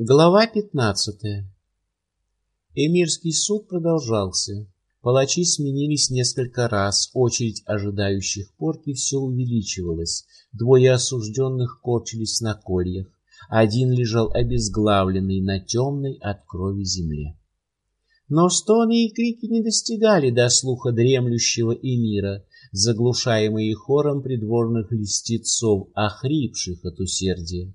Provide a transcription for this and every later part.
Глава пятнадцатая. Эмирский суд продолжался. Палачи сменились несколько раз, очередь ожидающих порки все увеличивалась. Двое осужденных корчились на кольях, один лежал обезглавленный на темной от крови земле. Но стоны и крики не достигали до слуха дремлющего эмира, заглушаемые хором придворных листецов, охрипших от усердия.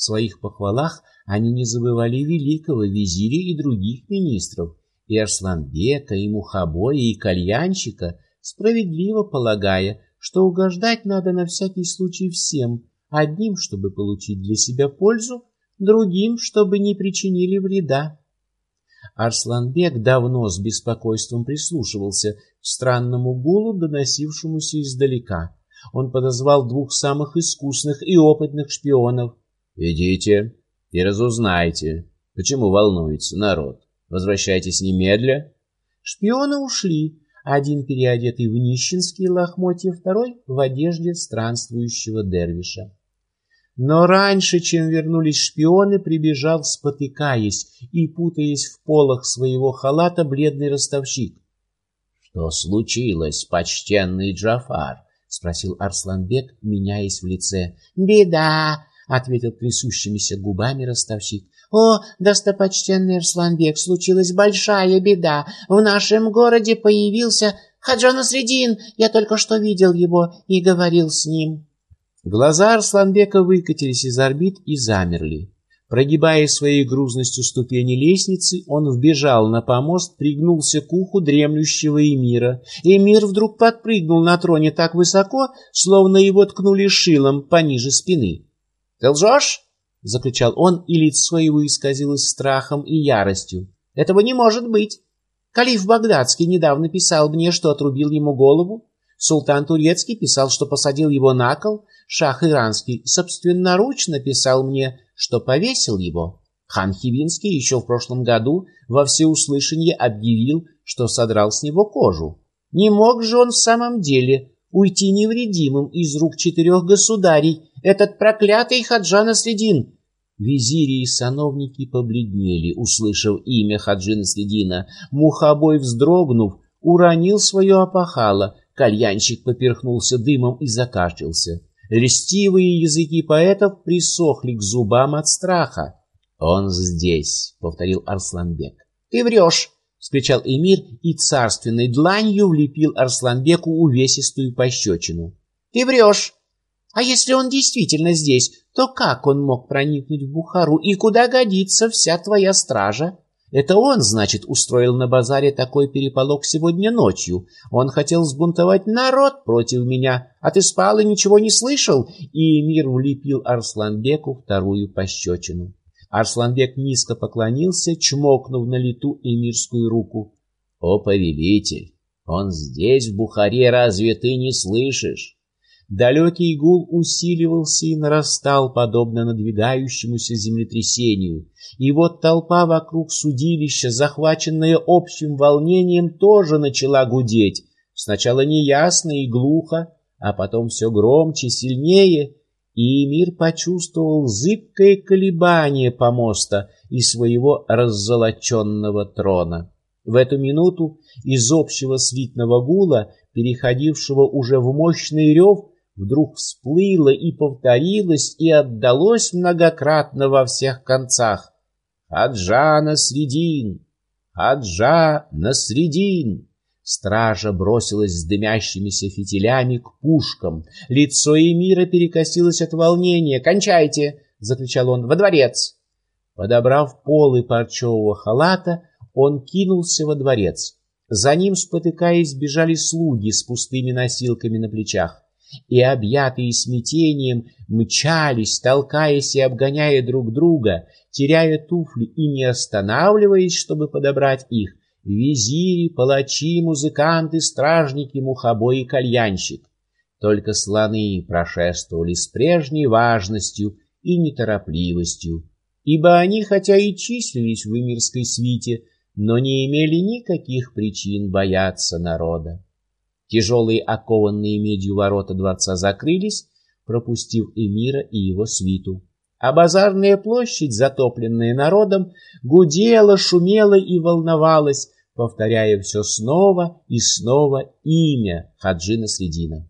Своих похвалах они не забывали великого визиря и других министров, и Арсланбека, и Мухабоя, и Кальянщика, справедливо полагая, что угождать надо на всякий случай всем, одним, чтобы получить для себя пользу, другим, чтобы не причинили вреда. Арсланбек давно с беспокойством прислушивался к странному гулу, доносившемуся издалека. Он подозвал двух самых искусных и опытных шпионов, Идите и разузнайте, почему волнуется народ. Возвращайтесь немедля. Шпионы ушли, один переодетый в нищенские лохмотья, второй в одежде странствующего дервиша. Но раньше, чем вернулись шпионы, прибежал, спотыкаясь и путаясь в полах своего халата, бледный ростовщик. — Что случилось, почтенный Джафар? — спросил Арсланбек, меняясь в лице. — Беда! Ответил трясущимися губами ростовщик. О, достопочтенный Арсланбек, случилась большая беда. В нашем городе появился Хаджан Средин. Я только что видел его и говорил с ним. Глаза Арсланбека выкатились из орбит и замерли. Прогибая своей грузностью ступени лестницы, он вбежал на помост, пригнулся к уху дремлющего эмира. Эмир вдруг подпрыгнул на троне так высоко, словно его ткнули шилом пониже спины. «Ты лжешь?» — закричал он, и лицо его исказилось страхом и яростью. «Этого не может быть! Калиф Багдадский недавно писал мне, что отрубил ему голову. Султан Турецкий писал, что посадил его на кол. Шах Иранский собственноручно писал мне, что повесил его. Хан Хивинский еще в прошлом году во всеуслышание объявил, что содрал с него кожу. Не мог же он в самом деле уйти невредимым из рук четырех государей, этот проклятый Хаджан Следин. Визири и сановники побледнели, услышав имя Хаджина Следина. Мухобой, вздрогнув, уронил свое опахало. Кальянщик поперхнулся дымом и закашлялся. Льстивые языки поэтов присохли к зубам от страха. «Он здесь», — повторил Арсланбек. «Ты врешь!» — вскричал эмир и царственной дланью влепил Арсланбеку увесистую пощечину. «Ты врешь! А если он действительно здесь, то как он мог проникнуть в Бухару и куда годится вся твоя стража? Это он, значит, устроил на базаре такой переполох сегодня ночью. Он хотел сбунтовать народ против меня, а ты спал и ничего не слышал?» И Эмир влепил Арсланбеку вторую пощечину. Арсланбек низко поклонился, чмокнув на лету эмирскую руку. «О, повелитель, он здесь, в Бухаре, разве ты не слышишь?» Далекий гул усиливался и нарастал, подобно надвигающемуся землетрясению. И вот толпа вокруг судилища, захваченная общим волнением, тоже начала гудеть. Сначала неясно и глухо, а потом все громче, сильнее, и мир почувствовал зыбкое колебание помоста и своего раззолоченного трона. В эту минуту из общего свитного гула, переходившего уже в мощный рев, вдруг всплыло и повторилось и отдалось многократно во всех концах. «Хаджа на средин! Хаджа на средин!» Стража бросилась с дымящимися фитилями к пушкам. Лицо Эмира перекосилось от волнения. «Кончайте!» — закричал он. «Во дворец!» Подобрав полы парчевого халата, он кинулся во дворец. За ним, спотыкаясь, бежали слуги с пустыми носилками на плечах и, объятые смятением, мчались, толкаясь и обгоняя друг друга, теряя туфли и не останавливаясь, чтобы подобрать их, визири, палачи, музыканты, стражники, мухобой и кальянщик. Только слоны прошествовали с прежней важностью и неторопливостью, ибо они, хотя и числились в эмирской свите, но не имели никаких причин бояться народа. Тяжелые окованные медью ворота дворца закрылись, пропустив эмира и его свиту. а базарная площадь, затопленная народом, гудела, шумела и волновалась, повторяя все снова и снова имя Хаджина Средина.